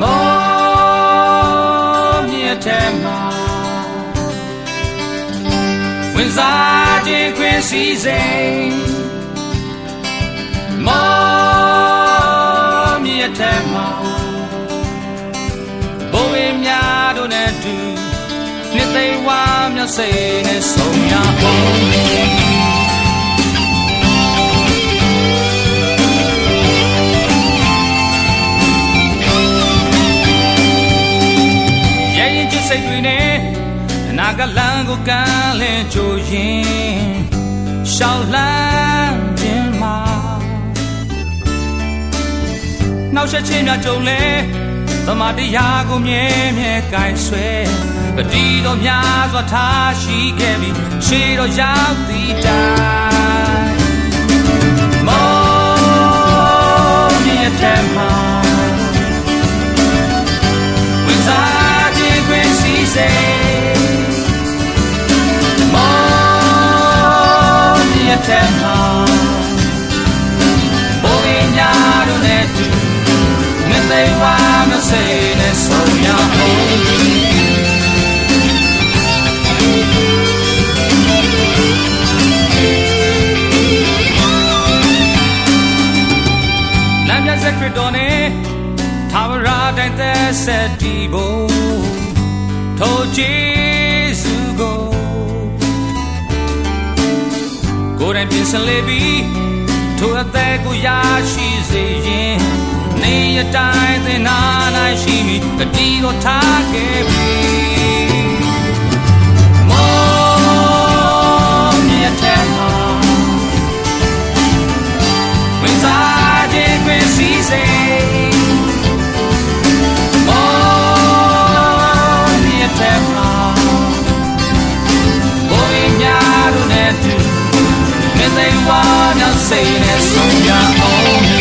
မောမြတ်ထဲမှာဝင်စားခြင်းခွင့်စီစဉ်မောမြတ်ထဲမှာဘိုးဝင်းများတို့နဲ့တူနှစ်သိမ်းဝါမျက်စိနဲ့ဆုံးရ နာကလန်ကိုကမ်းလင်းကြိုရင်ရှောင်းလန်းခြင်းမှာနောက်ဆက်ချင်းများကြုံလဲသမတရားကိုမြဲမြဲကင်ဆွဲပတိတော်များစွာထားရှိခဲ့ပြီးရှေးတော်ရောက်သည့်တိုင် မြတ်တဲ့မှာဘိုးရင်းများတို့နဲ့တူမသိဝါမစိနဲ့ဆုံးရအောင်လမ်းပြဆက်ခရစ်တော်နဲ့သာဝရတိုင်းသက်ဆက်တည်ဖို့ထိုဂျေ ကိုယ်တိုင်ပြင်ဆင်လေပြီးထိုအသက်ကိုရရှိစေရင်နေရတိုင်းသင်နာနိုင်ရှိမည်တတိတော်ထားခဲ့ပြီ မင်းသိဝါနောက်စိတ်နဲ့ဆုံးရအောင်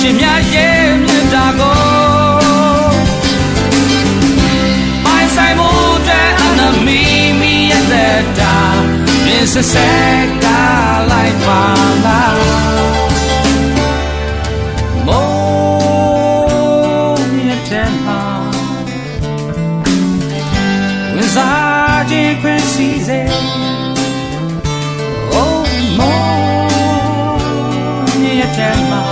ရှင်မြတ်ရဲ့မြတ်တာကိုပိုင်ဆိုင်မှုတဲ့အနမီမီရဲ့တဲ့တာ မြင်စစက်ကလိုက်ပါလားမိုးမြတ်တဲ့မှာဝင်စားခြင်းခွင့်စီစေ Oh, more, yeah, tell me.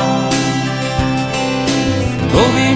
ဘိုးဘီ